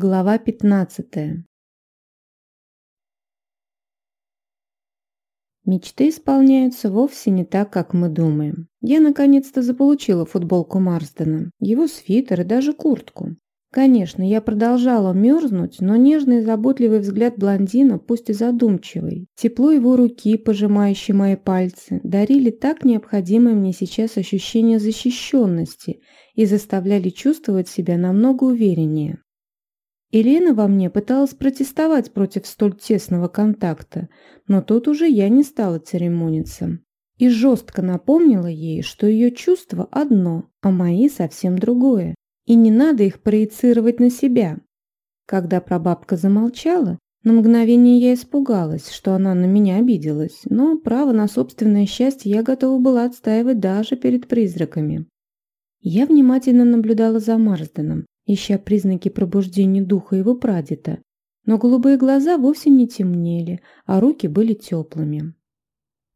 Глава 15. Мечты исполняются вовсе не так, как мы думаем. Я наконец-то заполучила футболку Марсдена, его свитер и даже куртку. Конечно, я продолжала мерзнуть, но нежный и заботливый взгляд блондина, пусть и задумчивый, тепло его руки, пожимающие мои пальцы, дарили так необходимое мне сейчас ощущение защищенности и заставляли чувствовать себя намного увереннее. Елена во мне пыталась протестовать против столь тесного контакта, но тут уже я не стала церемониться. И жестко напомнила ей, что ее чувство одно, а мои совсем другое, и не надо их проецировать на себя. Когда прабабка замолчала, на мгновение я испугалась, что она на меня обиделась, но право на собственное счастье я готова была отстаивать даже перед призраками. Я внимательно наблюдала за Марсденом, ища признаки пробуждения духа его прадеда, но голубые глаза вовсе не темнели, а руки были теплыми.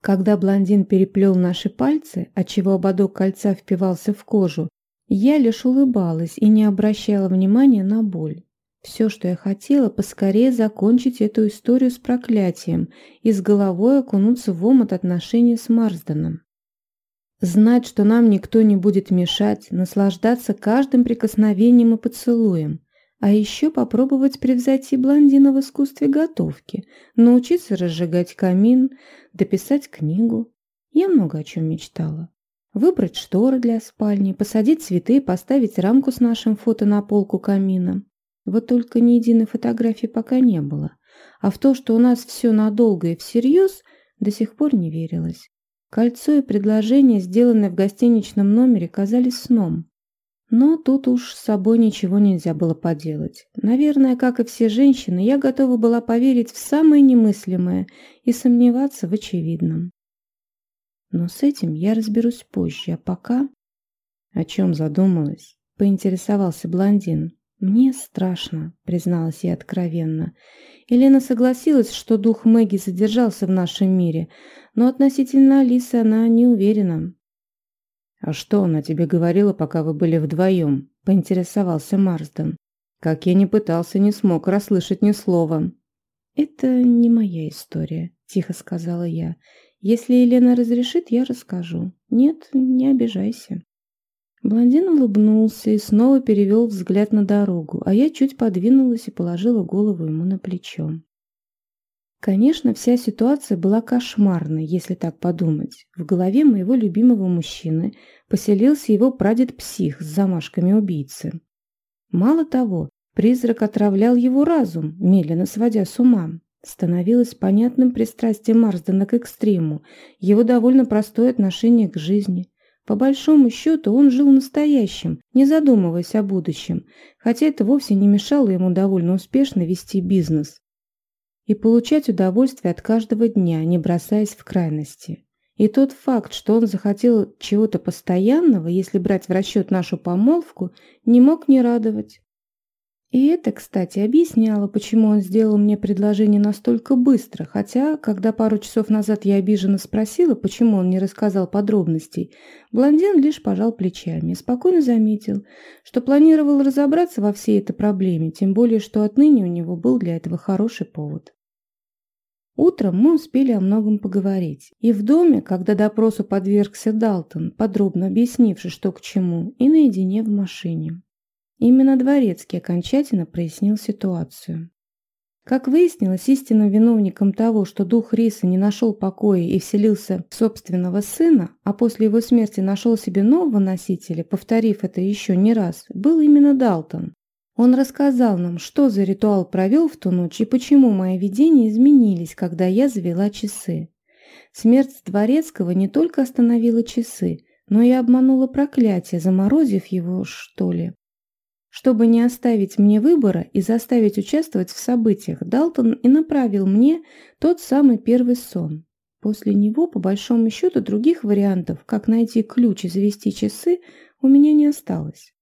Когда блондин переплел наши пальцы, отчего ободок кольца впивался в кожу, я лишь улыбалась и не обращала внимания на боль. Все, что я хотела, поскорее закончить эту историю с проклятием и с головой окунуться в омут отношений с Марсденом. Знать, что нам никто не будет мешать, наслаждаться каждым прикосновением и поцелуем. А еще попробовать превзойти блондина в искусстве готовки, научиться разжигать камин, дописать книгу. Я много о чем мечтала. Выбрать шторы для спальни, посадить цветы, поставить рамку с нашим фото на полку камина. Вот только ни единой фотографии пока не было. А в то, что у нас все надолго и всерьез, до сих пор не верилось. Кольцо и предложение, сделанные в гостиничном номере, казались сном. Но тут уж с собой ничего нельзя было поделать. Наверное, как и все женщины, я готова была поверить в самое немыслимое и сомневаться в очевидном. Но с этим я разберусь позже, а пока... О чем задумалась? Поинтересовался блондин. «Мне страшно», — призналась я откровенно. Елена согласилась, что дух Мэгги задержался в нашем мире, но относительно Алисы она не уверена. «А что она тебе говорила, пока вы были вдвоем?» – поинтересовался Марсден. «Как я не пытался, не смог расслышать ни слова». «Это не моя история», – тихо сказала я. «Если Елена разрешит, я расскажу. Нет, не обижайся». Блондин улыбнулся и снова перевел взгляд на дорогу, а я чуть подвинулась и положила голову ему на плечо. Конечно, вся ситуация была кошмарной, если так подумать. В голове моего любимого мужчины поселился его прадед-псих с замашками убийцы. Мало того, призрак отравлял его разум, медленно сводя с ума. Становилось понятным пристрастие Марсдена к экстриму, его довольно простое отношение к жизни. По большому счету он жил настоящим, не задумываясь о будущем, хотя это вовсе не мешало ему довольно успешно вести бизнес и получать удовольствие от каждого дня, не бросаясь в крайности. И тот факт, что он захотел чего-то постоянного, если брать в расчет нашу помолвку, не мог не радовать. И это, кстати, объясняло, почему он сделал мне предложение настолько быстро, хотя, когда пару часов назад я обиженно спросила, почему он не рассказал подробностей, блондин лишь пожал плечами и спокойно заметил, что планировал разобраться во всей этой проблеме, тем более, что отныне у него был для этого хороший повод. Утром мы успели о многом поговорить. И в доме, когда допросу подвергся Далтон, подробно объяснивший, что к чему, и наедине в машине. Именно Дворецкий окончательно прояснил ситуацию. Как выяснилось, истинным виновником того, что дух Риса не нашел покоя и вселился в собственного сына, а после его смерти нашел себе нового носителя, повторив это еще не раз, был именно Далтон. Он рассказал нам, что за ритуал провел в ту ночь и почему мои видения изменились, когда я завела часы. Смерть Дворецкого не только остановила часы, но и обманула проклятие, заморозив его, что ли. Чтобы не оставить мне выбора и заставить участвовать в событиях, Далтон и направил мне тот самый первый сон. После него, по большому счету, других вариантов, как найти ключ и завести часы, у меня не осталось.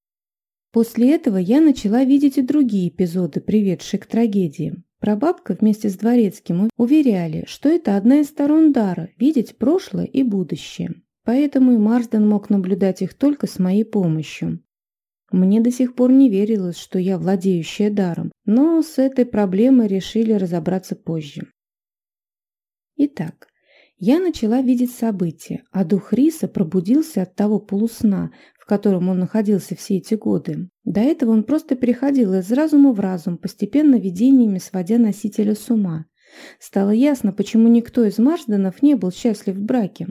После этого я начала видеть и другие эпизоды, приведшие к трагедии. Прабабка вместе с Дворецким уверяли, что это одна из сторон дара – видеть прошлое и будущее. Поэтому и Марсден мог наблюдать их только с моей помощью. Мне до сих пор не верилось, что я владеющая даром, но с этой проблемой решили разобраться позже. Итак, я начала видеть события, а дух Риса пробудился от того полусна, в котором он находился все эти годы. До этого он просто переходил из разума в разум, постепенно видениями сводя носителя с ума. Стало ясно, почему никто из Марсденов не был счастлив в браке.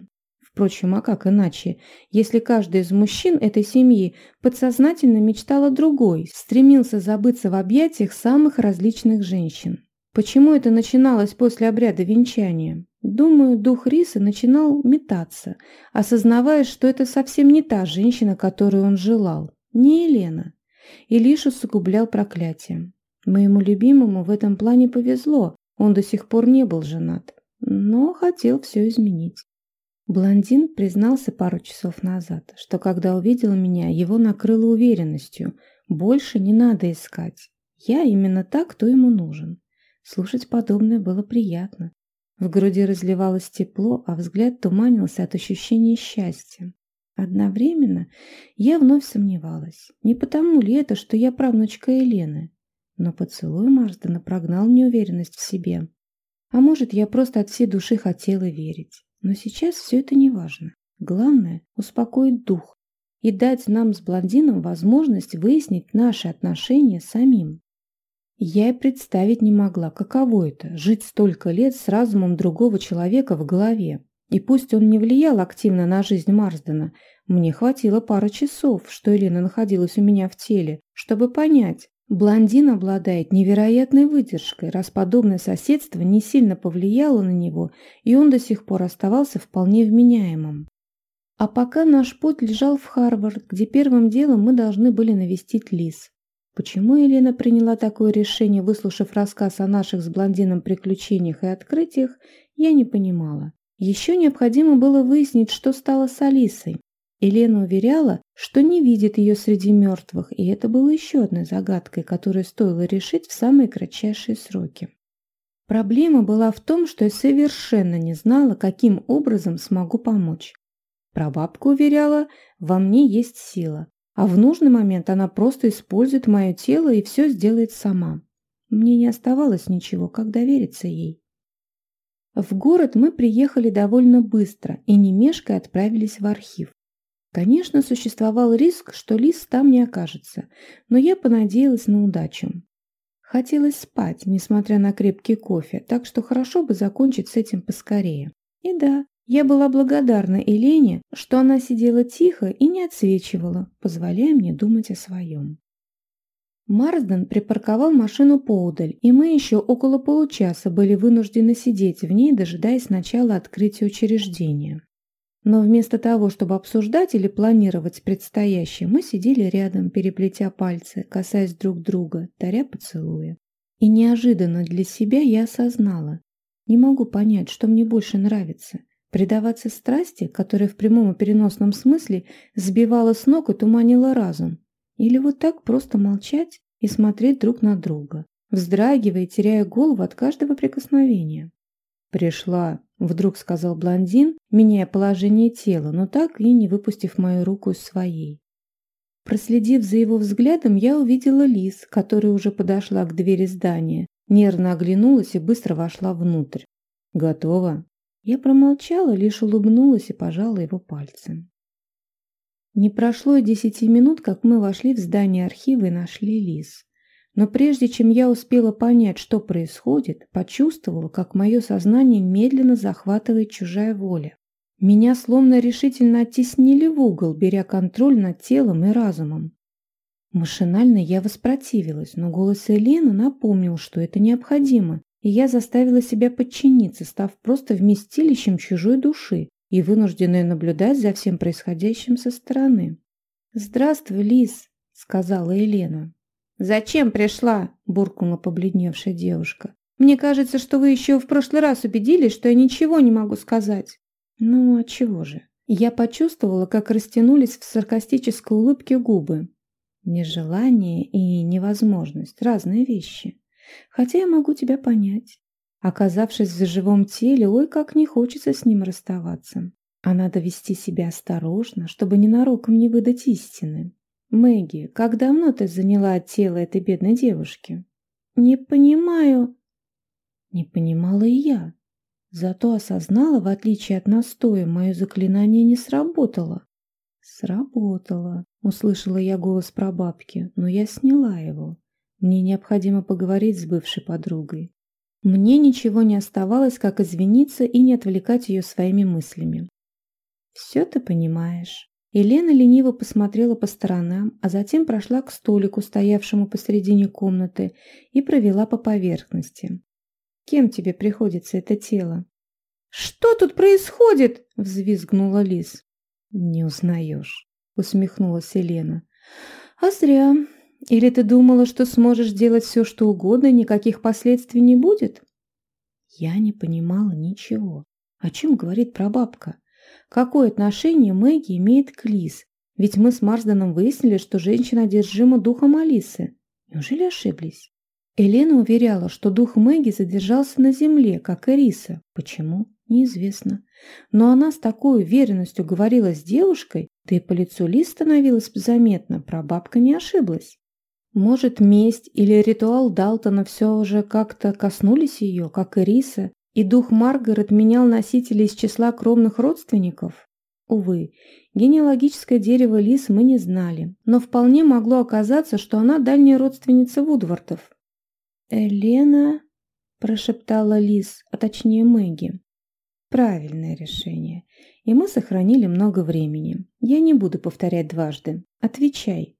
Впрочем, а как иначе, если каждый из мужчин этой семьи подсознательно мечтал о другой, стремился забыться в объятиях самых различных женщин? Почему это начиналось после обряда венчания? Думаю, дух Риса начинал метаться, осознавая, что это совсем не та женщина, которую он желал, не Елена, и лишь усугублял проклятие. Моему любимому в этом плане повезло, он до сих пор не был женат, но хотел все изменить. Блондин признался пару часов назад, что когда увидел меня, его накрыло уверенностью. Больше не надо искать. Я именно так, кто ему нужен. Слушать подобное было приятно. В груди разливалось тепло, а взгляд туманился от ощущения счастья. Одновременно я вновь сомневалась, не потому ли это, что я правнучка Елены. Но поцелуй Марсдена прогнал неуверенность в себе. А может, я просто от всей души хотела верить. Но сейчас все это не важно. Главное – успокоить дух и дать нам с блондином возможность выяснить наши отношения самим. Я и представить не могла, каково это – жить столько лет с разумом другого человека в голове. И пусть он не влиял активно на жизнь Марсдена, мне хватило пары часов, что Елена находилась у меня в теле, чтобы понять, Блондин обладает невероятной выдержкой, раз подобное соседство не сильно повлияло на него, и он до сих пор оставался вполне вменяемым. А пока наш путь лежал в Харвард, где первым делом мы должны были навестить Лиз. Почему Елена приняла такое решение, выслушав рассказ о наших с блондином приключениях и открытиях, я не понимала. Еще необходимо было выяснить, что стало с Алисой. Елена уверяла, что не видит ее среди мертвых, и это было еще одной загадкой, которую стоило решить в самые кратчайшие сроки. Проблема была в том, что я совершенно не знала, каким образом смогу помочь. Прабабка уверяла, во мне есть сила, а в нужный момент она просто использует мое тело и все сделает сама. Мне не оставалось ничего, как довериться ей. В город мы приехали довольно быстро и не мешкая отправились в архив. Конечно, существовал риск, что лис там не окажется, но я понадеялась на удачу. Хотелось спать, несмотря на крепкий кофе, так что хорошо бы закончить с этим поскорее. И да, я была благодарна Елене, что она сидела тихо и не отсвечивала, позволяя мне думать о своем. Марсден припарковал машину поудаль, и мы еще около получаса были вынуждены сидеть в ней, дожидаясь начала открытия учреждения. Но вместо того, чтобы обсуждать или планировать предстоящее, мы сидели рядом, переплетя пальцы, касаясь друг друга, даря поцелуя. И неожиданно для себя я осознала. Не могу понять, что мне больше нравится. Предаваться страсти, которая в прямом и переносном смысле сбивала с ног и туманила разум. Или вот так просто молчать и смотреть друг на друга, вздрагивая и теряя голову от каждого прикосновения. «Пришла», — вдруг сказал блондин, меняя положение тела, но так и не выпустив мою руку из своей. Проследив за его взглядом, я увидела Лис, которая уже подошла к двери здания, нервно оглянулась и быстро вошла внутрь. «Готово?» Я промолчала, лишь улыбнулась и пожала его пальцы. Не прошло и десяти минут, как мы вошли в здание архива и нашли Лис. Но прежде чем я успела понять, что происходит, почувствовала, как мое сознание медленно захватывает чужая воля. Меня словно решительно оттеснили в угол, беря контроль над телом и разумом. Машинально я воспротивилась, но голос Елены напомнил, что это необходимо, и я заставила себя подчиниться, став просто вместилищем чужой души и вынужденной наблюдать за всем происходящим со стороны. «Здравствуй, Лис», — сказала Елена. «Зачем пришла?» – буркнула побледневшая девушка. «Мне кажется, что вы еще в прошлый раз убедились, что я ничего не могу сказать». «Ну, а чего же?» Я почувствовала, как растянулись в саркастической улыбке губы. Нежелание и невозможность – разные вещи. Хотя я могу тебя понять. Оказавшись в живом теле, ой, как не хочется с ним расставаться. А надо вести себя осторожно, чтобы ненароком не выдать истины. «Мэгги, как давно ты заняла тело этой бедной девушки?» «Не понимаю». Не понимала и я. Зато осознала, в отличие от настоя, мое заклинание не сработало. «Сработало», — услышала я голос прабабки, но я сняла его. Мне необходимо поговорить с бывшей подругой. Мне ничего не оставалось, как извиниться и не отвлекать ее своими мыслями. «Все ты понимаешь». Елена лениво посмотрела по сторонам, а затем прошла к столику, стоявшему посредине комнаты, и провела по поверхности. «Кем тебе приходится это тело?» «Что тут происходит?» – взвизгнула Лис. «Не узнаешь», – усмехнулась Елена. «А зря. Или ты думала, что сможешь делать все, что угодно, никаких последствий не будет?» Я не понимала ничего. О чем говорит прабабка? Какое отношение Мэгги имеет к Лис? Ведь мы с Марсденом выяснили, что женщина одержима духом Алисы. Неужели ошиблись? Елена уверяла, что дух Мэгги задержался на земле, как и Риса. Почему? Неизвестно. Но она с такой уверенностью говорила с девушкой, да и по лицу Лис становилось заметно, прабабка не ошиблась. Может, месть или ритуал Далтона все же как-то коснулись ее, как и Риса, и дух Маргарет менял носителей из числа кровных родственников? Увы, генеалогическое дерево Лис мы не знали, но вполне могло оказаться, что она дальняя родственница Вудвортов. «Элена?» – прошептала Лис, а точнее Мэгги. Правильное решение. И мы сохранили много времени. Я не буду повторять дважды. Отвечай.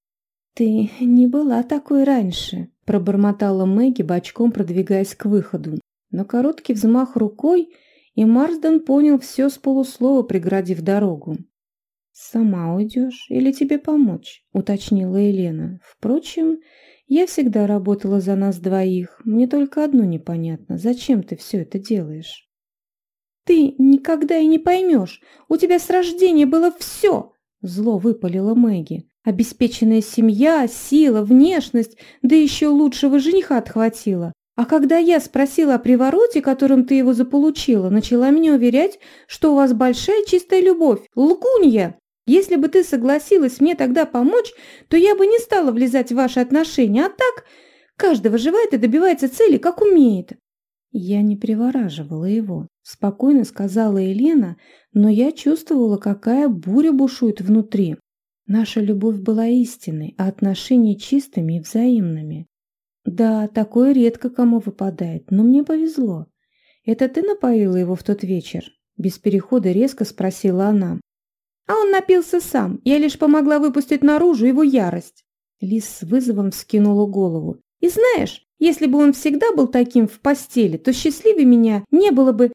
Ты не была такой раньше, пробормотала Мэгги, бочком продвигаясь к выходу. Но короткий взмах рукой, и Марсден понял все с полуслова, преградив дорогу. «Сама уйдешь или тебе помочь?» – уточнила Елена. «Впрочем, я всегда работала за нас двоих. Мне только одно непонятно. Зачем ты все это делаешь?» «Ты никогда и не поймешь. У тебя с рождения было все!» Зло выпалила Мэгги. Обеспеченная семья, сила, внешность, да еще лучшего жениха отхватила. А когда я спросила о привороте, которым ты его заполучила, начала меня уверять, что у вас большая чистая любовь. Лгунья! Если бы ты согласилась мне тогда помочь, то я бы не стала влезать в ваши отношения, а так каждый выживает и добивается цели, как умеет. Я не привораживала его, спокойно сказала Елена, но я чувствовала, какая буря бушует внутри. Наша любовь была истинной, а отношения чистыми и взаимными. Да, такое редко кому выпадает, но мне повезло. Это ты напоила его в тот вечер? Без перехода резко спросила она. А он напился сам, я лишь помогла выпустить наружу его ярость. Лис с вызовом вскинула голову. И знаешь, если бы он всегда был таким в постели, то счастливее меня не было бы.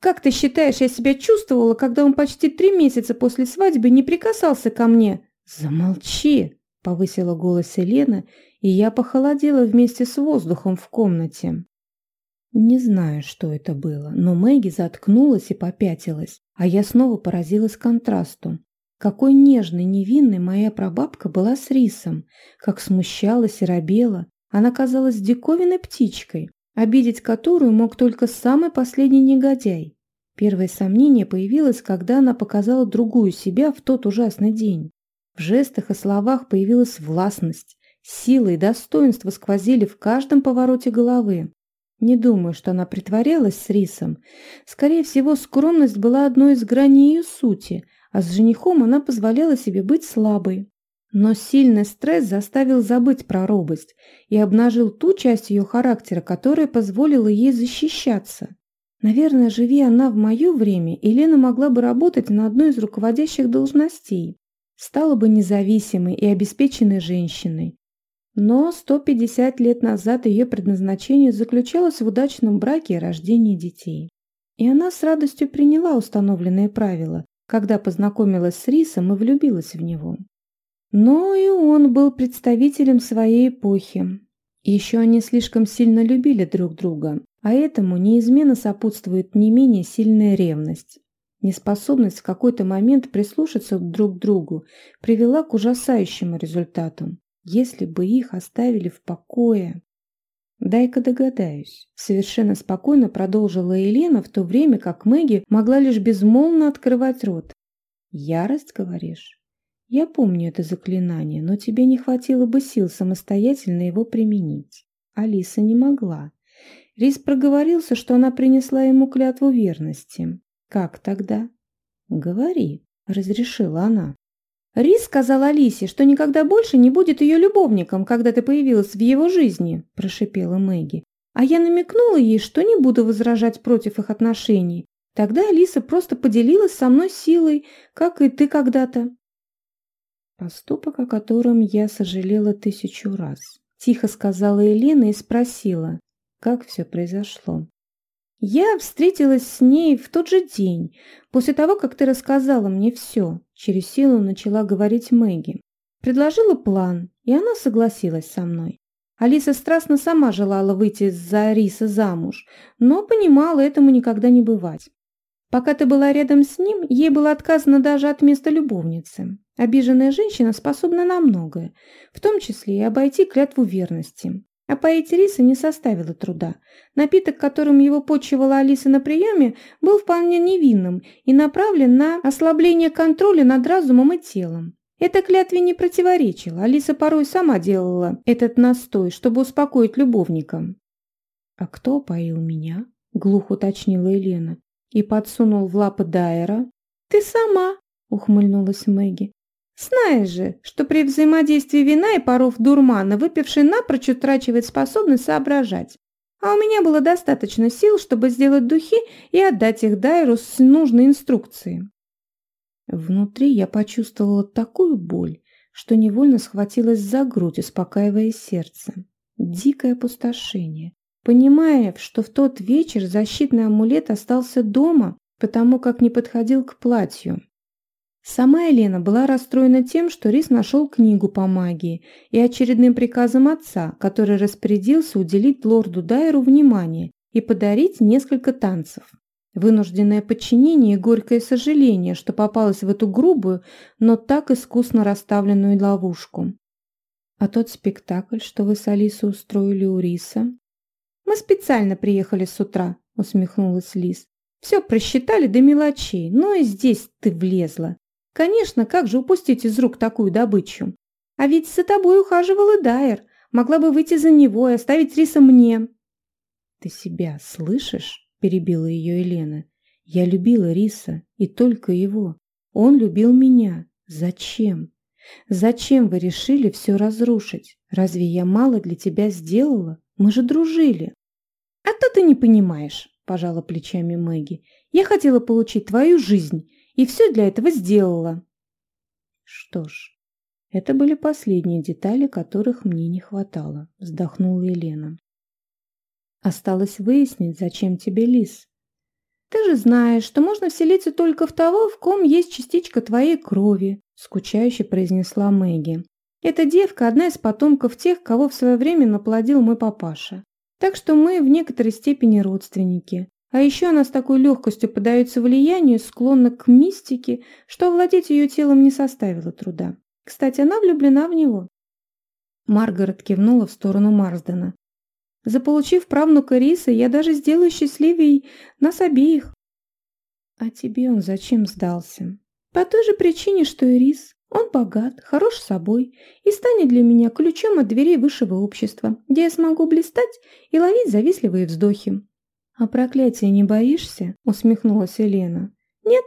Как ты считаешь, я себя чувствовала, когда он почти три месяца после свадьбы не прикасался ко мне? Замолчи, повысила голос Елена, и я похолодела вместе с воздухом в комнате. Не знаю, что это было, но Мэгги заткнулась и попятилась, а я снова поразилась контрасту. Какой нежной, невинной моя прабабка была с рисом, как смущалась и робела. Она казалась диковинной птичкой, обидеть которую мог только самый последний негодяй. Первое сомнение появилось, когда она показала другую себя в тот ужасный день. В жестах и словах появилась властность, сила и достоинство сквозили в каждом повороте головы. Не думаю, что она притворялась с рисом. Скорее всего, скромность была одной из граней ее сути, а с женихом она позволяла себе быть слабой. Но сильный стресс заставил забыть про робость и обнажил ту часть ее характера, которая позволила ей защищаться. Наверное, живи она в мое время, Елена могла бы работать на одной из руководящих должностей, стала бы независимой и обеспеченной женщиной. Но 150 лет назад ее предназначение заключалось в удачном браке и рождении детей. И она с радостью приняла установленные правила, когда познакомилась с Рисом и влюбилась в него. Но и он был представителем своей эпохи. Еще они слишком сильно любили друг друга, а этому неизменно сопутствует не менее сильная ревность. Неспособность в какой-то момент прислушаться друг к другу привела к ужасающему результату если бы их оставили в покое. «Дай-ка догадаюсь», — совершенно спокойно продолжила Елена, в то время как Мэгги могла лишь безмолвно открывать рот. «Ярость, говоришь? Я помню это заклинание, но тебе не хватило бы сил самостоятельно его применить. Алиса не могла. Рис проговорился, что она принесла ему клятву верности. Как тогда? Говори, разрешила она. Рис сказал Алисе, что никогда больше не будет ее любовником, когда ты появилась в его жизни, прошипела Мэгги. А я намекнула ей, что не буду возражать против их отношений. Тогда Алиса просто поделилась со мной силой, как и ты когда-то. Поступок, о котором я сожалела тысячу раз. Тихо сказала Елена и спросила, как все произошло. Я встретилась с ней в тот же день, после того, как ты рассказала мне все. Через силу начала говорить Мэгги. Предложила план, и она согласилась со мной. Алиса страстно сама желала выйти за Риса замуж, но понимала, этому никогда не бывать. Пока ты была рядом с ним, ей было отказано даже от места любовницы. Обиженная женщина способна на многое, в том числе и обойти клятву верности. А поить риса не составило труда. Напиток, которым его почивала Алиса на приеме, был вполне невинным и направлен на ослабление контроля над разумом и телом. Это клятве не противоречило. Алиса порой сама делала этот настой, чтобы успокоить любовника. «А кто поил меня?» – глухо уточнила Елена. «И подсунул в лапы Дайера?» «Ты сама!» – ухмыльнулась Мэгги. «Знаешь же, что при взаимодействии вина и паров дурмана выпивший напрочь утрачивает способность соображать. А у меня было достаточно сил, чтобы сделать духи и отдать их Дайру с нужной инструкцией. Внутри я почувствовала такую боль, что невольно схватилась за грудь, успокаивая сердце. Дикое опустошение. Понимая, что в тот вечер защитный амулет остался дома, потому как не подходил к платью. Сама Елена была расстроена тем, что Рис нашел книгу по магии и очередным приказом отца, который распорядился уделить лорду Дайеру внимание и подарить несколько танцев. Вынужденное подчинение и горькое сожаление, что попалась в эту грубую, но так искусно расставленную ловушку. А тот спектакль, что вы с Алисой устроили у Риса? Мы специально приехали с утра, усмехнулась Лис. Все просчитали до мелочей, но и здесь ты влезла. Конечно, как же упустить из рук такую добычу? А ведь за тобой ухаживал и Дайер. Могла бы выйти за него и оставить Риса мне. Ты себя слышишь? перебила ее Елена. Я любила Риса, и только его. Он любил меня. Зачем? Зачем вы решили все разрушить? Разве я мало для тебя сделала? Мы же дружили. А то ты не понимаешь, пожала плечами Мэгги. Я хотела получить твою жизнь, и все для этого сделала. Что ж, это были последние детали, которых мне не хватало, вздохнула Елена. Осталось выяснить, зачем тебе лис. Ты же знаешь, что можно вселиться только в того, в ком есть частичка твоей крови, скучающе произнесла Мэгги. Эта девка – одна из потомков тех, кого в свое время наплодил мой папаша. Так что мы в некоторой степени родственники. А еще она с такой легкостью поддается влиянию, склонна к мистике, что овладеть ее телом не составило труда. Кстати, она влюблена в него. Маргарет кивнула в сторону Марсдена. Заполучив правнука Риса, я даже сделаю счастливее нас обеих. А тебе он зачем сдался? По той же причине, что и Рис. Он богат, хорош собой и станет для меня ключом от дверей высшего общества, где я смогу блистать и ловить завистливые вздохи. «А проклятия не боишься?» – усмехнулась Елена. «Нет,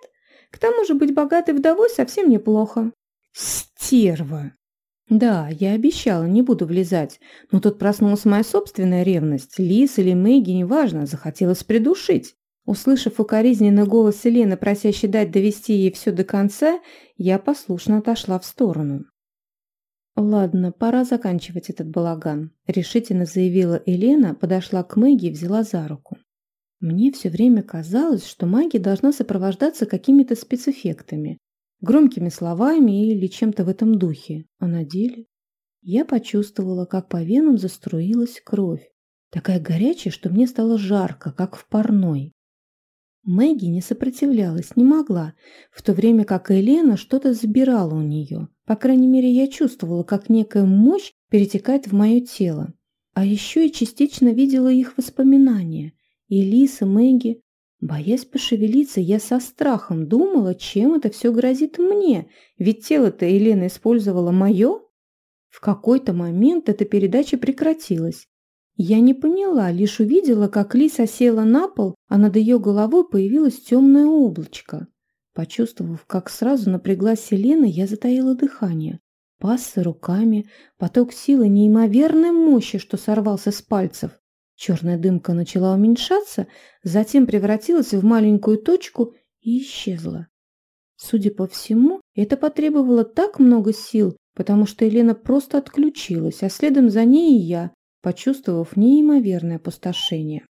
к тому же быть богатой вдовой совсем неплохо». «Стерва!» Да, я обещала, не буду влезать, но тут проснулась моя собственная ревность. Лис или Мэгги, неважно, захотелось придушить. Услышав укоризненный голос Елены, просящий дать довести ей все до конца, я послушно отошла в сторону. «Ладно, пора заканчивать этот балаган», – решительно заявила Елена, подошла к Мэгги и взяла за руку. Мне все время казалось, что магия должна сопровождаться какими-то спецэффектами, громкими словами или чем-то в этом духе, а на деле я почувствовала, как по венам заструилась кровь, такая горячая, что мне стало жарко, как в парной. Мэгги не сопротивлялась, не могла, в то время как Елена что-то забирала у нее. По крайней мере, я чувствовала, как некая мощь перетекает в мое тело. А еще и частично видела их воспоминания. И Лиса, Мэгги. Боясь пошевелиться, я со страхом думала, чем это все грозит мне, ведь тело-то Елена использовала мое. В какой-то момент эта передача прекратилась. Я не поняла, лишь увидела, как Лиса села на пол, а над ее головой появилось темное облачко. Почувствовав, как сразу напряглась Селена, я затаила дыхание. Пассы руками, поток силы неимоверной мощи, что сорвался с пальцев. Черная дымка начала уменьшаться, затем превратилась в маленькую точку и исчезла. Судя по всему, это потребовало так много сил, потому что Елена просто отключилась, а следом за ней и я, почувствовав неимоверное опустошение.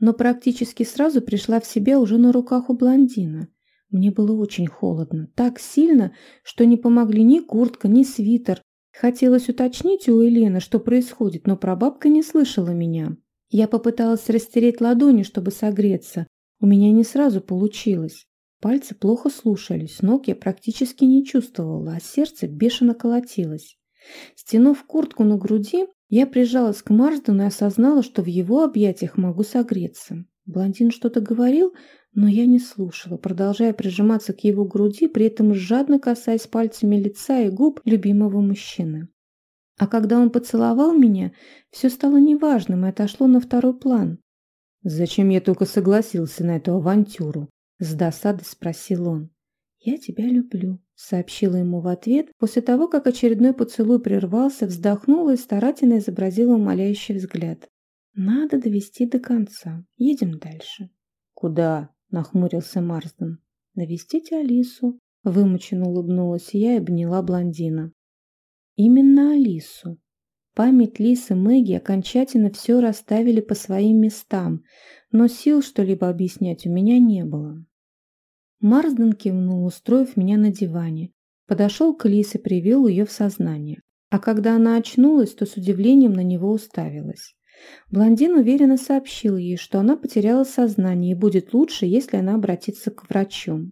Но практически сразу пришла в себя уже на руках у блондина. Мне было очень холодно, так сильно, что не помогли ни куртка, ни свитер. Хотелось уточнить у Елены, что происходит, но прабабка не слышала меня. Я попыталась растереть ладони, чтобы согреться. У меня не сразу получилось. Пальцы плохо слушались, ног я практически не чувствовала, а сердце бешено колотилось. Стянув куртку на груди, я прижалась к Марсдену и осознала, что в его объятиях могу согреться. Блондин что-то говорил, но я не слушала, продолжая прижиматься к его груди, при этом жадно касаясь пальцами лица и губ любимого мужчины. А когда он поцеловал меня, все стало неважным и отошло на второй план. «Зачем я только согласился на эту авантюру?» – с досадой спросил он. «Я тебя люблю», – сообщила ему в ответ, после того, как очередной поцелуй прервался, вздохнула и старательно изобразила умоляющий взгляд. «Надо довести до конца. Едем дальше». «Куда?» – нахмурился Марсден. «Навестить Алису», – вымученно улыбнулась я и обняла блондина. Именно Алису. Память Лисы Мэгги окончательно все расставили по своим местам, но сил что-либо объяснять у меня не было. Марсден кивнул, устроив меня на диване. Подошел к Лисе, привел ее в сознание. А когда она очнулась, то с удивлением на него уставилась. Блондин уверенно сообщил ей, что она потеряла сознание и будет лучше, если она обратится к врачу.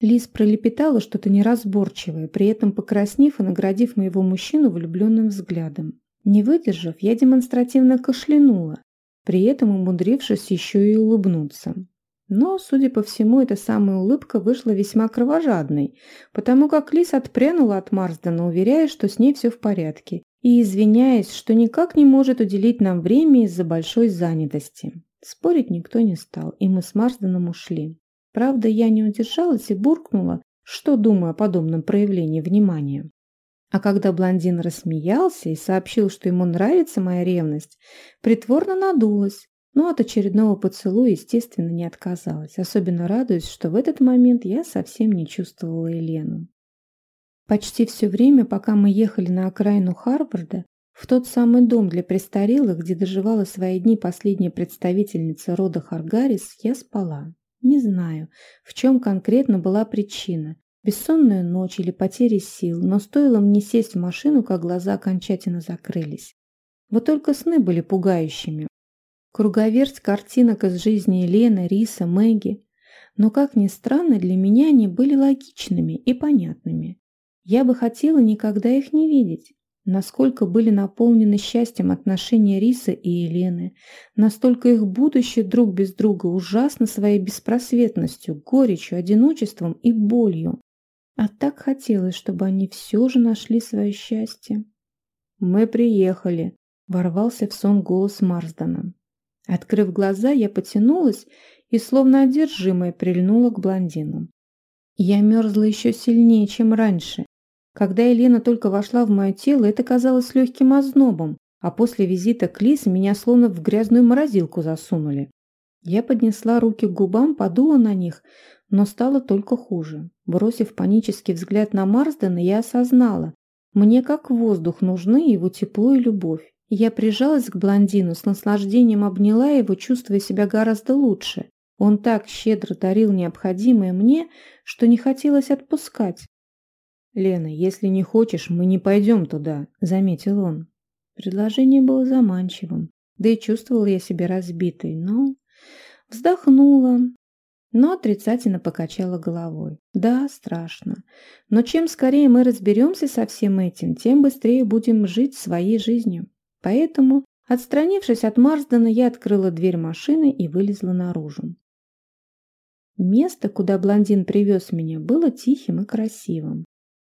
Лис пролепетала что-то неразборчивое, при этом покраснев и наградив моего мужчину влюбленным взглядом. Не выдержав, я демонстративно кашлянула, при этом умудрившись еще и улыбнуться. Но, судя по всему, эта самая улыбка вышла весьма кровожадной, потому как Лис отпрянула от Марсдена, уверяя, что с ней все в порядке, и извиняясь, что никак не может уделить нам время из-за большой занятости. Спорить никто не стал, и мы с Марсденом ушли. Правда, я не удержалась и буркнула, что думаю о подобном проявлении внимания. А когда блондин рассмеялся и сообщил, что ему нравится моя ревность, притворно надулась, но от очередного поцелуя, естественно, не отказалась, особенно радуясь, что в этот момент я совсем не чувствовала Елену. Почти все время, пока мы ехали на окраину Харварда, в тот самый дом для престарелых, где доживала свои дни последняя представительница рода Харгарис, я спала. Не знаю, в чем конкретно была причина. Бессонная ночь или потеря сил, но стоило мне сесть в машину, как глаза окончательно закрылись. Вот только сны были пугающими. Круговерть картинок из жизни Елены, Риса, Мэгги. Но, как ни странно, для меня они были логичными и понятными. Я бы хотела никогда их не видеть. Насколько были наполнены счастьем отношения Рисы и Елены, настолько их будущее друг без друга ужасно своей беспросветностью, горечью, одиночеством и болью. А так хотелось, чтобы они все же нашли свое счастье. «Мы приехали», — ворвался в сон голос Марсдена. Открыв глаза, я потянулась и, словно одержимая, прильнула к блондину. Я мерзла еще сильнее, чем раньше, когда Елена только вошла в мое тело, это казалось легким ознобом, а после визита к Лисе меня словно в грязную морозилку засунули. Я поднесла руки к губам, подула на них, но стало только хуже. Бросив панический взгляд на Марсдена, я осознала, мне как воздух нужны его тепло и любовь. Я прижалась к блондину, с наслаждением обняла его, чувствуя себя гораздо лучше. Он так щедро дарил необходимое мне, что не хотелось отпускать. «Лена, если не хочешь, мы не пойдем туда», — заметил он. Предложение было заманчивым, да и чувствовала я себя разбитой, но... Вздохнула, но отрицательно покачала головой. Да, страшно. Но чем скорее мы разберемся со всем этим, тем быстрее будем жить своей жизнью. Поэтому, отстранившись от Марсдена, я открыла дверь машины и вылезла наружу. Место, куда блондин привез меня, было тихим и красивым.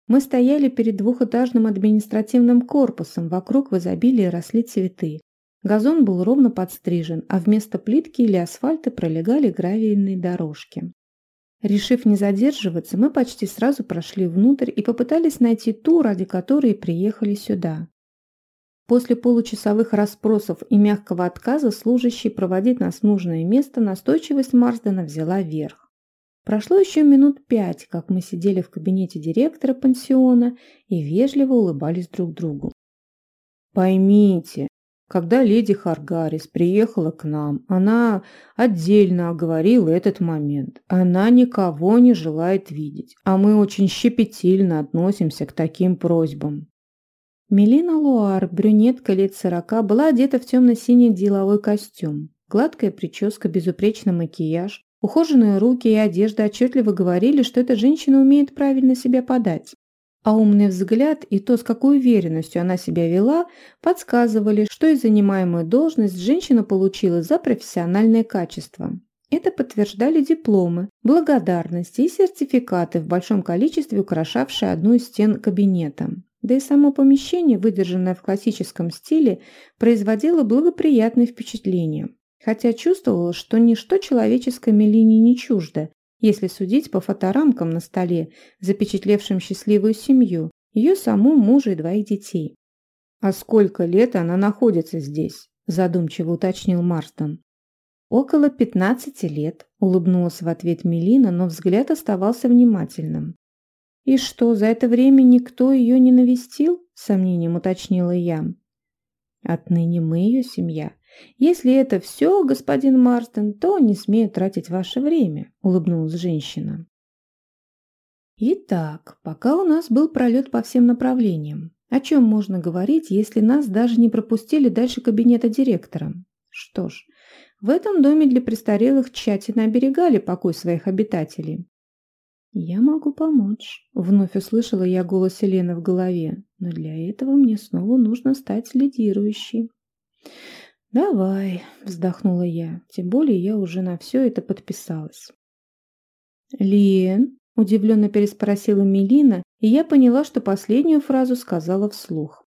Мы стояли перед двухэтажным административным корпусом, вокруг в изобилии росли цветы. Газон был ровно подстрижен, а вместо плитки или асфальта пролегали гравийные дорожки. Решив не задерживаться, мы почти сразу прошли внутрь и попытались найти ту, ради которой приехали сюда. После получасовых расспросов и мягкого отказа служащий проводить нас в нужное место настойчивость Марсдена взяла верх. Прошло еще минут пять, как мы сидели в кабинете директора пансиона и вежливо улыбались друг другу. «Поймите, когда леди Харгарис приехала к нам, она отдельно оговорила этот момент. Она никого не желает видеть, а мы очень щепетильно относимся к таким просьбам. Мелина Луар, брюнетка лет сорока, была одета в темно-синий деловой костюм. Гладкая прическа, безупречный макияж, ухоженные руки и одежда отчетливо говорили, что эта женщина умеет правильно себя подать. А умный взгляд и то, с какой уверенностью она себя вела, подсказывали, что и занимаемую должность женщина получила за профессиональные качества. Это подтверждали дипломы, благодарности и сертификаты в большом количестве, украшавшие одну из стен кабинета. Да и само помещение, выдержанное в классическом стиле, производило благоприятное впечатление. Хотя чувствовала, что ничто человеческой Мелине не чуждо, если судить по фоторамкам на столе, запечатлевшим счастливую семью, ее саму, мужа и двоих детей. «А сколько лет она находится здесь?» – задумчиво уточнил Марстон. «Около пятнадцати лет», – улыбнулась в ответ Мелина, но взгляд оставался внимательным. «И что, за это время никто ее не навестил?» – сомнением уточнила я. «Отныне мы ее семья. Если это все, господин Марстон, то не смею тратить ваше время», – улыбнулась женщина. Итак, пока у нас был пролет по всем направлениям, о чем можно говорить, если нас даже не пропустили дальше кабинета директора? Что ж, в этом доме для престарелых тщательно оберегали покой своих обитателей. «Я могу помочь», — вновь услышала я голос Елены в голове, «но для этого мне снова нужно стать лидирующей». «Давай», — вздохнула я, тем более я уже на все это подписалась. «Лен?» — удивленно переспросила Мелина, и я поняла, что последнюю фразу сказала вслух.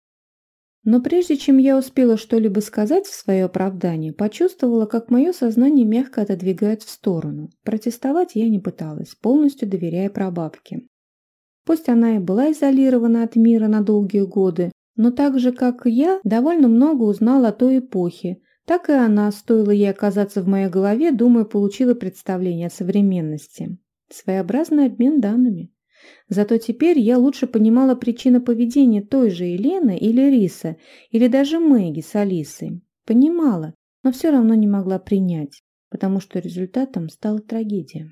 Но прежде чем я успела что-либо сказать в свое оправдание, почувствовала, как мое сознание мягко отодвигает в сторону. Протестовать я не пыталась, полностью доверяя прабабке. Пусть она и была изолирована от мира на долгие годы, но так же, как и я, довольно много узнала о той эпохе, так и она, стоило ей оказаться в моей голове, думаю, получила представление о современности. Своеобразный обмен данными. Зато теперь я лучше понимала причины поведения той же Елены или Риса, или даже Мэгги с Алисой. Понимала, но все равно не могла принять, потому что результатом стала трагедия.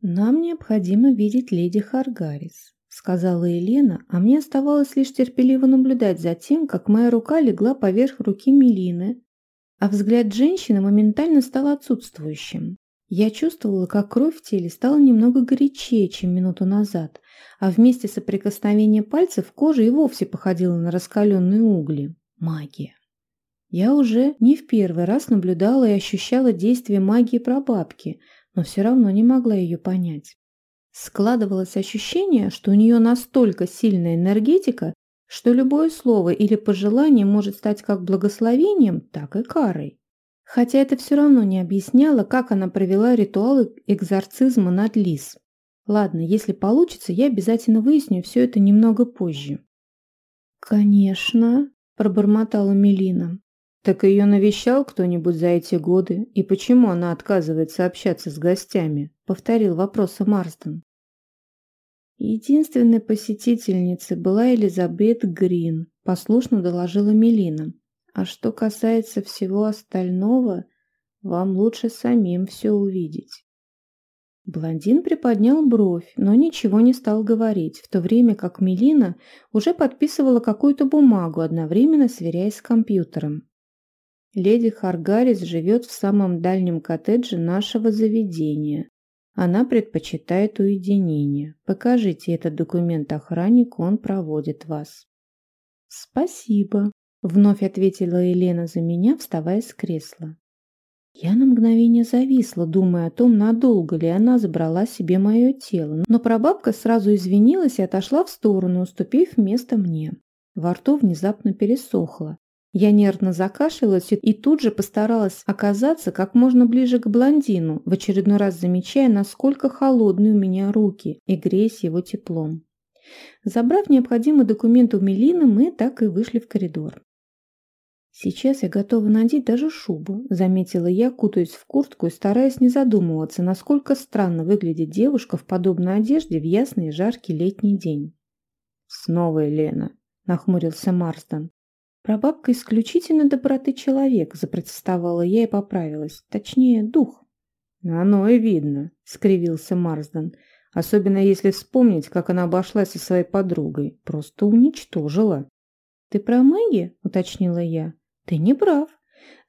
«Нам необходимо видеть леди Харгарис», — сказала Елена, а мне оставалось лишь терпеливо наблюдать за тем, как моя рука легла поверх руки Мелины, а взгляд женщины моментально стал отсутствующим. Я чувствовала, как кровь в теле стала немного горячее, чем минуту назад, а вместе соприкосновения пальцев кожа и вовсе походила на раскаленные угли. Магия. Я уже не в первый раз наблюдала и ощущала действие магии прабабки, но все равно не могла ее понять. Складывалось ощущение, что у нее настолько сильная энергетика, что любое слово или пожелание может стать как благословением, так и карой. Хотя это все равно не объясняло, как она провела ритуалы экзорцизма над Лис. Ладно, если получится, я обязательно выясню все это немного позже. «Конечно», – пробормотала Мелина. «Так ее навещал кто-нибудь за эти годы? И почему она отказывается общаться с гостями?» – повторил вопрос Марстон. Единственной посетительницей была Элизабет Грин, послушно доложила Мелина. А что касается всего остального, вам лучше самим все увидеть. Блондин приподнял бровь, но ничего не стал говорить, в то время как Мелина уже подписывала какую-то бумагу, одновременно сверяясь с компьютером. Леди Харгарис живет в самом дальнем коттедже нашего заведения. Она предпочитает уединение. Покажите этот документ охраннику, он проводит вас. Спасибо, Вновь ответила Елена за меня, вставая с кресла. Я на мгновение зависла, думая о том, надолго ли она забрала себе мое тело, но прабабка сразу извинилась и отошла в сторону, уступив место мне. Во рту внезапно пересохло. Я нервно закашлялась и тут же постаралась оказаться как можно ближе к блондину, в очередной раз замечая, насколько холодны у меня руки и греясь его теплом. Забрав необходимые документы у Мелины, мы так и вышли в коридор. «Сейчас я готова надеть даже шубу», – заметила я, кутаясь в куртку и стараясь не задумываться, насколько странно выглядит девушка в подобной одежде в ясный и жаркий летний день. «Снова Елена», – нахмурился Марсден. «Прабабка исключительно доброты человек», – запротестовала я и поправилась. Точнее, дух. «Оно и видно», – скривился Марсден. «Особенно если вспомнить, как она обошлась со своей подругой. Просто уничтожила». «Ты про Мэгги?» – уточнила я. Ты не прав.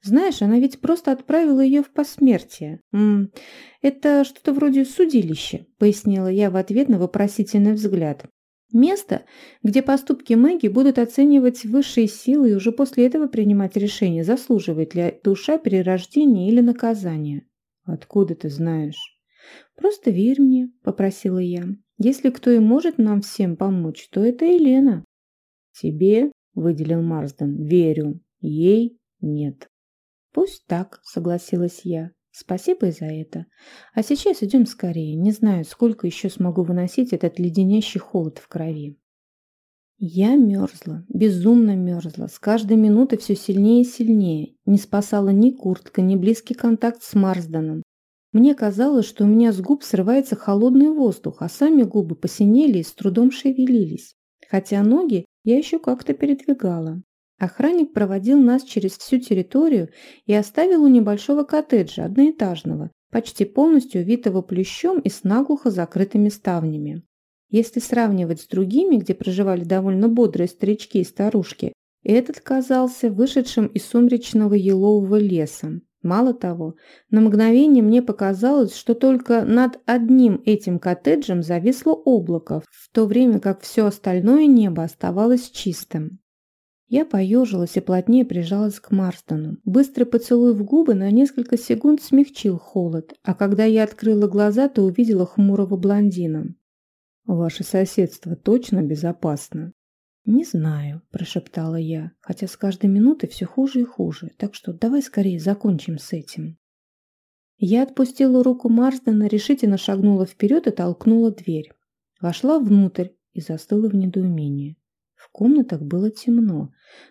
Знаешь, она ведь просто отправила ее в посмертие. М -м, это что-то вроде судилища, пояснила я в ответ на вопросительный взгляд. Место, где поступки Мэгги будут оценивать высшие силы и уже после этого принимать решение, заслуживает ли душа перерождения или наказания. Откуда ты знаешь? Просто верь мне, попросила я. Если кто и может нам всем помочь, то это Елена. Тебе, выделил Марсден, верю. Ей нет. Пусть так, согласилась я. Спасибо и за это. А сейчас идем скорее. Не знаю, сколько еще смогу выносить этот леденящий холод в крови. Я мерзла, безумно мерзла, с каждой минутой все сильнее и сильнее. Не спасала ни куртка, ни близкий контакт с Марсданом. Мне казалось, что у меня с губ срывается холодный воздух, а сами губы посинели и с трудом шевелились. Хотя ноги я еще как-то передвигала. Охранник проводил нас через всю территорию и оставил у небольшого коттеджа, одноэтажного, почти полностью увитого плющом и с наглухо закрытыми ставнями. Если сравнивать с другими, где проживали довольно бодрые старички и старушки, этот казался вышедшим из сумречного елового леса. Мало того, на мгновение мне показалось, что только над одним этим коттеджем зависло облако, в то время как все остальное небо оставалось чистым. Я поежилась и плотнее прижалась к Марстону. Быстрый поцелуй в губы на несколько секунд смягчил холод, а когда я открыла глаза, то увидела хмурого блондина. «Ваше соседство точно безопасно?» «Не знаю», – прошептала я, хотя с каждой минутой все хуже и хуже, так что давай скорее закончим с этим. Я отпустила руку Марсдена, решительно шагнула вперед и толкнула дверь. Вошла внутрь и застыла в недоумении. В комнатах было темно,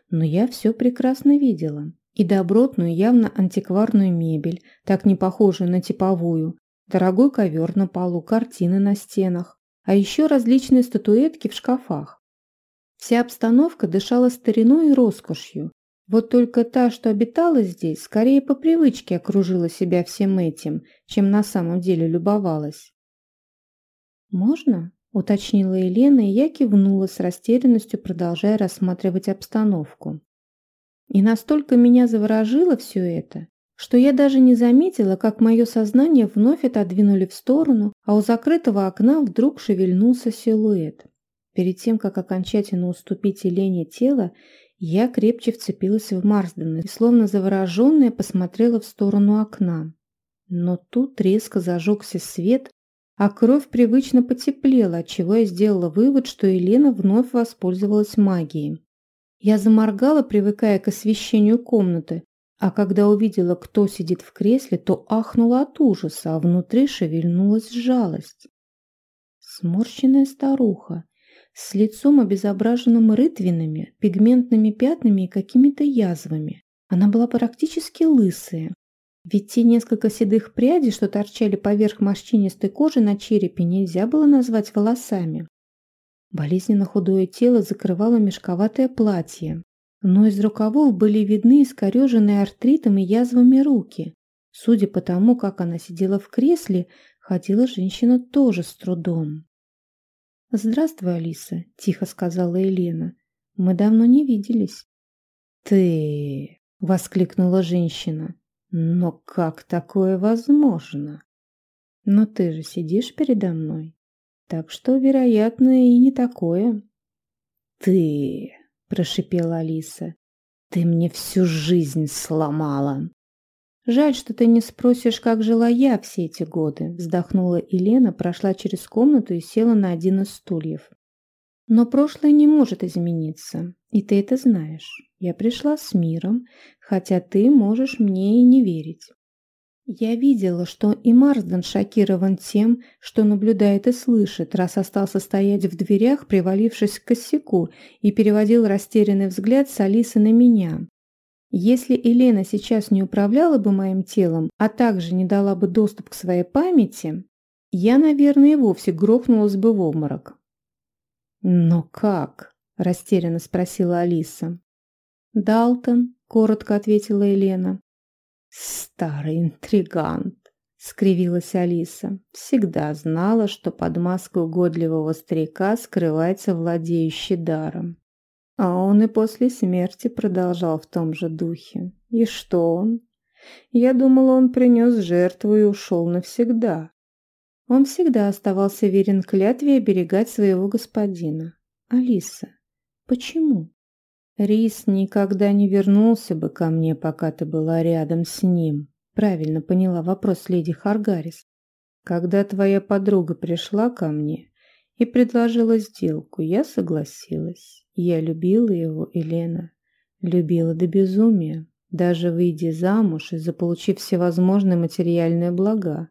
но я все прекрасно видела. И добротную, явно антикварную мебель, так не похожую на типовую, дорогой ковер на полу, картины на стенах, а еще различные статуэтки в шкафах. Вся обстановка дышала стариной и роскошью. Вот только та, что обитала здесь, скорее по привычке окружила себя всем этим, чем на самом деле любовалась. «Можно?» Уточнила Елена, и я кивнула с растерянностью, продолжая рассматривать обстановку. И настолько меня заворожило все это, что я даже не заметила, как мое сознание вновь отодвинули в сторону, а у закрытого окна вдруг шевельнулся силуэт. Перед тем, как окончательно уступить Елене тело, я крепче вцепилась в Марсдена и, словно завороженная, посмотрела в сторону окна. Но тут резко зажегся свет, а кровь привычно потеплела, отчего я сделала вывод, что Елена вновь воспользовалась магией. Я заморгала, привыкая к освещению комнаты, а когда увидела, кто сидит в кресле, то ахнула от ужаса, а внутри шевельнулась жалость. Сморщенная старуха, с лицом обезображенным рытвинами, пигментными пятнами и какими-то язвами. Она была практически лысая, ведь те несколько седых прядей, что торчали поверх морщинистой кожи на черепе, нельзя было назвать волосами. Болезненно худое тело закрывало мешковатое платье, но из рукавов были видны искореженные артритом и язвами руки. Судя по тому, как она сидела в кресле, ходила женщина тоже с трудом. «Здравствуй, Алиса», – тихо сказала Елена. «Мы давно не виделись». «Ты...» – воскликнула женщина. Но как такое возможно? Но ты же сидишь передо мной, так что, вероятно, и не такое. Ты, прошипела Алиса, ты мне всю жизнь сломала. Жаль, что ты не спросишь, как жила я все эти годы, вздохнула Елена, прошла через комнату и села на один из стульев. Но прошлое не может измениться, и ты это знаешь. Я пришла с миром, хотя ты можешь мне и не верить. Я видела, что и Марсден шокирован тем, что наблюдает и слышит, раз остался стоять в дверях, привалившись к косяку, и переводил растерянный взгляд с Алисы на меня. Если Елена сейчас не управляла бы моим телом, а также не дала бы доступ к своей памяти, я, наверное, вовсе грохнулась бы в обморок. «Но как?» – растерянно спросила Алиса. «Далтон», – коротко ответила Елена. «Старый интригант!» — скривилась Алиса. Всегда знала, что под маской угодливого старика скрывается владеющий даром. А он и после смерти продолжал в том же духе. И что он? Я думала, он принес жертву и ушел навсегда. Он всегда оставался верен клятве оберегать своего господина. Алиса, почему? Рис никогда не вернулся бы ко мне, пока ты была рядом с ним. Правильно поняла вопрос леди Харгарис. Когда твоя подруга пришла ко мне и предложила сделку, я согласилась. Я любила его, Елена. Любила до безумия, даже выйдя замуж и заполучив всевозможные материальные блага.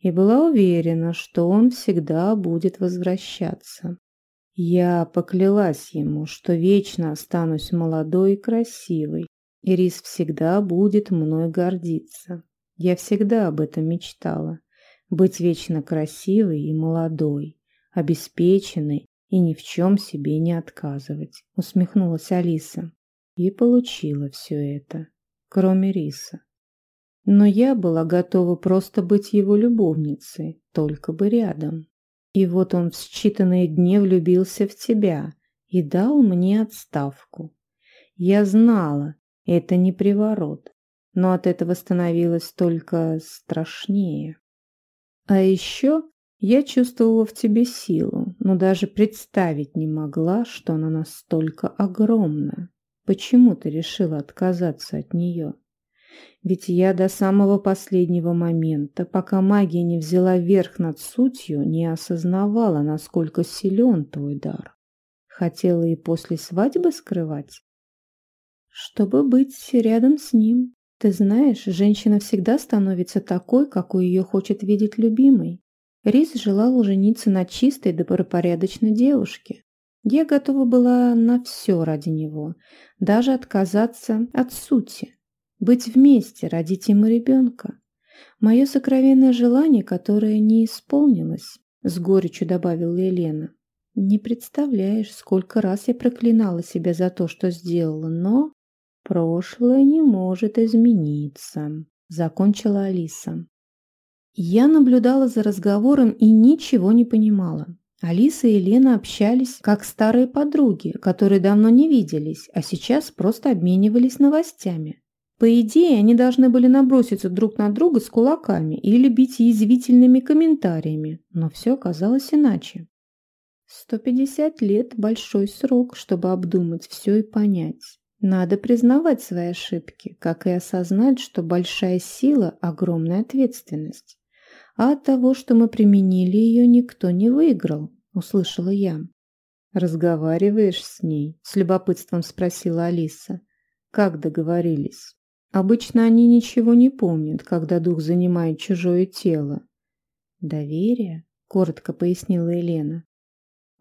И была уверена, что он всегда будет возвращаться. Я поклялась ему, что вечно останусь молодой и красивой, и Рис всегда будет мной гордиться. Я всегда об этом мечтала. Быть вечно красивой и молодой, обеспеченной и ни в чем себе не отказывать, усмехнулась Алиса. И получила все это, кроме Риса. Но я была готова просто быть его любовницей, только бы рядом. И вот он в считанные дни влюбился в тебя и дал мне отставку. Я знала, это не приворот, но от этого становилось только страшнее. А еще я чувствовала в тебе силу, но даже представить не могла, что она настолько огромна. Почему ты решила отказаться от нее? Ведь я до самого последнего момента, пока магия не взяла верх над сутью, не осознавала, насколько силен твой дар. Хотела и после свадьбы скрывать? Чтобы быть рядом с ним. Ты знаешь, женщина всегда становится такой, какой ее хочет видеть любимой. Рис желал жениться на чистой добропорядочной девушке. Я готова была на все ради него, даже отказаться от сути. Быть вместе, родить ему ребенка. Мое сокровенное желание, которое не исполнилось, с горечью добавила Елена. Не представляешь, сколько раз я проклинала себя за то, что сделала, но прошлое не может измениться, закончила Алиса. Я наблюдала за разговором и ничего не понимала. Алиса и Елена общались как старые подруги, которые давно не виделись, а сейчас просто обменивались новостями. По идее, они должны были наброситься друг на друга с кулаками или бить язвительными комментариями, но все оказалось иначе. 150 лет – большой срок, чтобы обдумать все и понять. Надо признавать свои ошибки, как и осознать, что большая сила – огромная ответственность. А от того, что мы применили ее, никто не выиграл, услышала я. «Разговариваешь с ней?» – с любопытством спросила Алиса. «Как договорились?» Обычно они ничего не помнят, когда дух занимает чужое тело. «Доверие?» — коротко пояснила Елена.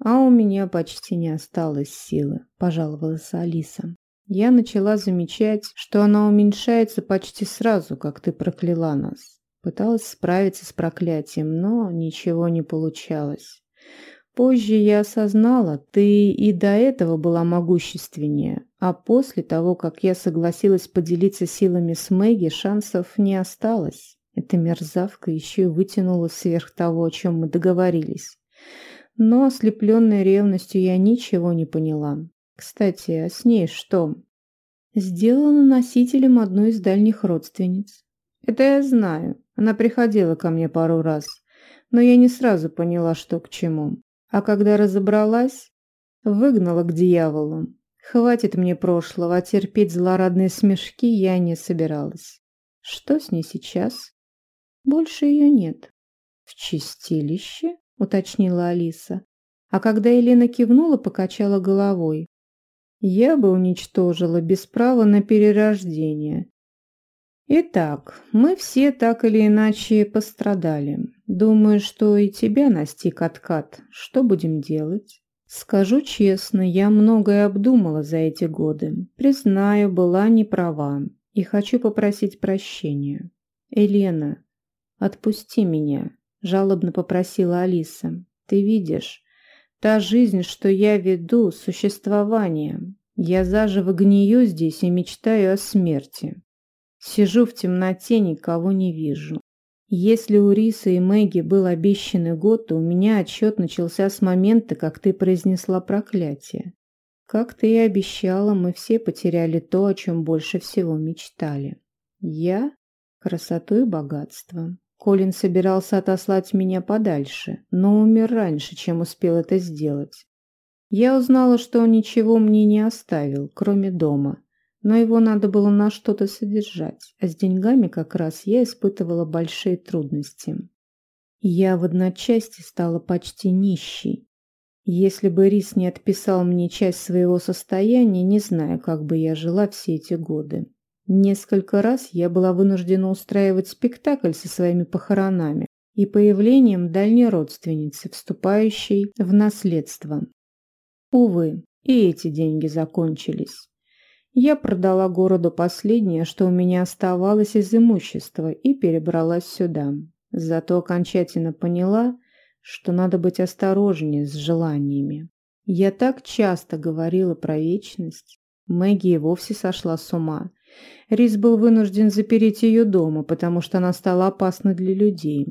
«А у меня почти не осталось силы», — пожаловалась Алиса. «Я начала замечать, что она уменьшается почти сразу, как ты прокляла нас. Пыталась справиться с проклятием, но ничего не получалось. Позже я осознала, ты и до этого была могущественнее, а после того, как я согласилась поделиться силами с Мэгги, шансов не осталось. Эта мерзавка еще и вытянула сверх того, о чем мы договорились. Но, ослепленная ревностью, я ничего не поняла. Кстати, а с ней что? Сделана носителем одной из дальних родственниц. Это я знаю. Она приходила ко мне пару раз. Но я не сразу поняла, что к чему. А когда разобралась, выгнала к дьяволу. Хватит мне прошлого, а терпеть злорадные смешки я не собиралась. Что с ней сейчас? Больше ее нет. В чистилище? Уточнила Алиса. А когда Елена кивнула, покачала головой. Я бы уничтожила без права на перерождение. Итак, мы все так или иначе пострадали. Думаю, что и тебя настиг откат. Что будем делать? Скажу честно, я многое обдумала за эти годы. Признаю, была не права и хочу попросить прощения. Елена, отпусти меня, жалобно попросила Алиса. Ты видишь, та жизнь, что я веду, существование. Я заживо гнию здесь и мечтаю о смерти. Сижу в темноте, никого не вижу. Если у Рисы и Мэгги был обещанный год, то у меня отчет начался с момента, как ты произнесла проклятие. Как ты и обещала, мы все потеряли то, о чем больше всего мечтали. Я – красоту и богатство. Колин собирался отослать меня подальше, но умер раньше, чем успел это сделать. Я узнала, что он ничего мне не оставил, кроме дома, но его надо было на что-то содержать, а с деньгами как раз я испытывала большие трудности. Я в одночасье стала почти нищей. Если бы Рис не отписал мне часть своего состояния, не знаю, как бы я жила все эти годы. Несколько раз я была вынуждена устраивать спектакль со своими похоронами и появлением дальней родственницы, вступающей в наследство. Увы, и эти деньги закончились. Я продала городу последнее, что у меня оставалось из имущества, и перебралась сюда. Зато окончательно поняла, что надо быть осторожнее с желаниями. Я так часто говорила про вечность. Мэгги и вовсе сошла с ума. Рис был вынужден запереть ее дома, потому что она стала опасной для людей.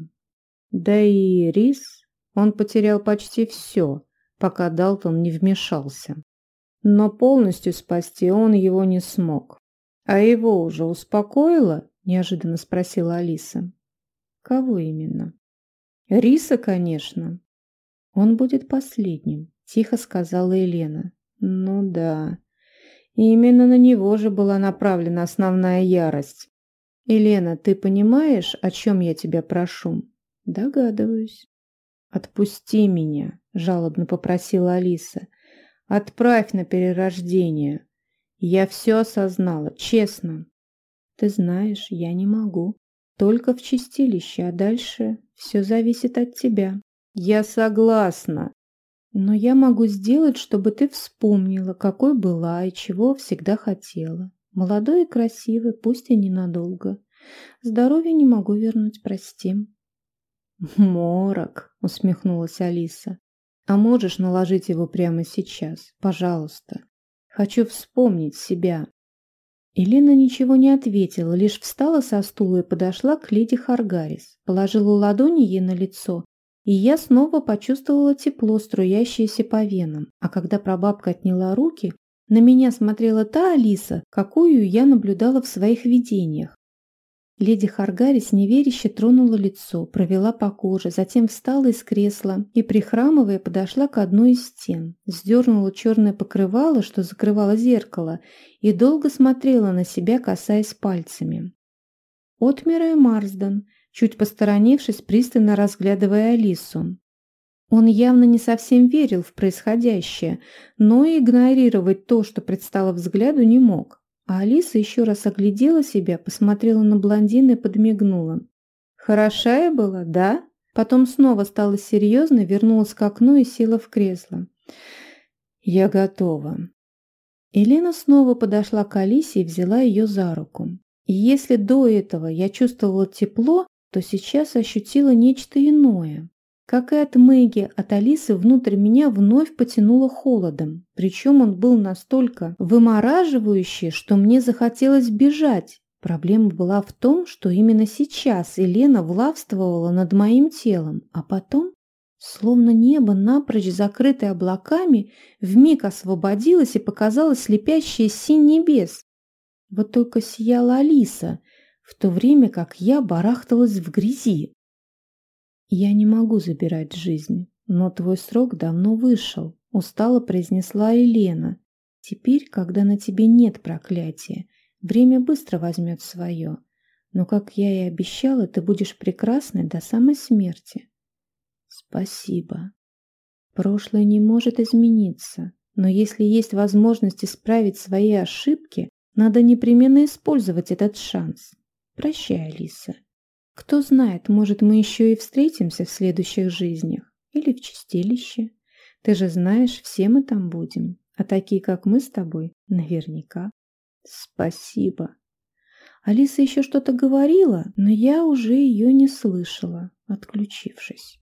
Да и Рис, он потерял почти все, пока Далтон не вмешался но полностью спасти он его не смог. «А его уже успокоило?» – неожиданно спросила Алиса. «Кого именно?» «Риса, конечно». «Он будет последним», – тихо сказала Елена. «Ну да. Именно на него же была направлена основная ярость. Елена, ты понимаешь, о чем я тебя прошу?» «Догадываюсь». «Отпусти меня», – жалобно попросила Алиса. Отправь на перерождение. Я все осознала, честно. Ты знаешь, я не могу. Только в чистилище, а дальше все зависит от тебя. Я согласна. Но я могу сделать, чтобы ты вспомнила, какой была и чего всегда хотела. Молодой и красивый, пусть и ненадолго. Здоровье не могу вернуть, прости. «Морок», — усмехнулась Алиса. А можешь наложить его прямо сейчас, пожалуйста. Хочу вспомнить себя. Елена ничего не ответила, лишь встала со стула и подошла к леди Харгарис, положила ладони ей на лицо, и я снова почувствовала тепло, струящееся по венам. А когда прабабка отняла руки, на меня смотрела та Алиса, какую я наблюдала в своих видениях. Леди Харгарис неверяще тронула лицо, провела по коже, затем встала из кресла и, прихрамывая, подошла к одной из стен, сдернула черное покрывало, что закрывало зеркало, и долго смотрела на себя, касаясь пальцами. Отмера и Марсден, чуть посторонившись, пристально разглядывая Алису. Он явно не совсем верил в происходящее, но и игнорировать то, что предстало взгляду, не мог. А Алиса еще раз оглядела себя, посмотрела на блондина и подмигнула. «Хорошая была, да?» Потом снова стала серьезной, вернулась к окну и села в кресло. «Я готова». Елена снова подошла к Алисе и взяла ее за руку. И если до этого я чувствовала тепло, то сейчас ощутила нечто иное. Как и от Мэгги, от Алисы внутрь меня вновь потянуло холодом. Причем он был настолько вымораживающий, что мне захотелось бежать. Проблема была в том, что именно сейчас Елена влавствовала над моим телом, а потом, словно небо напрочь закрытое облаками, вмиг освободилось и показалось слепящее синь небес. Вот только сияла Алиса, в то время как я барахталась в грязи. «Я не могу забирать жизнь, но твой срок давно вышел», – устало произнесла Елена. «Теперь, когда на тебе нет проклятия, время быстро возьмет свое. Но, как я и обещала, ты будешь прекрасной до самой смерти. Спасибо. Прошлое не может измениться, но если есть возможность исправить свои ошибки, надо непременно использовать этот шанс. Прощай, Алиса. Кто знает, может, мы еще и встретимся в следующих жизнях или в чистилище. Ты же знаешь, все мы там будем, а такие, как мы с тобой, наверняка. Спасибо. Алиса еще что-то говорила, но я уже ее не слышала, отключившись.